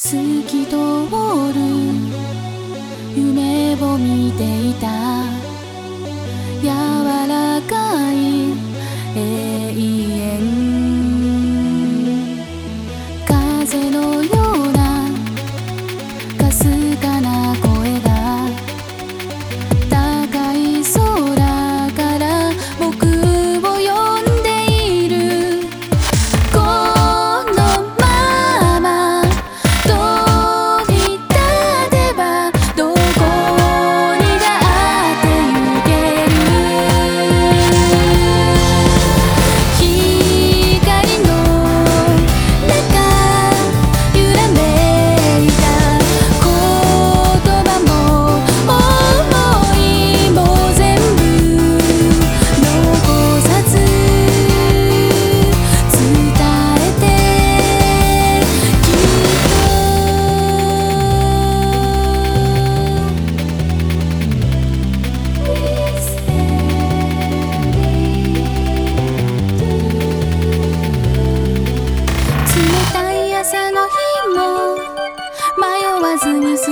透き通る夢を見ていた。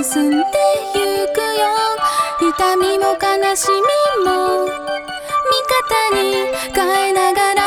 進んでゆくよ。痛みも悲しみも味方に変えながら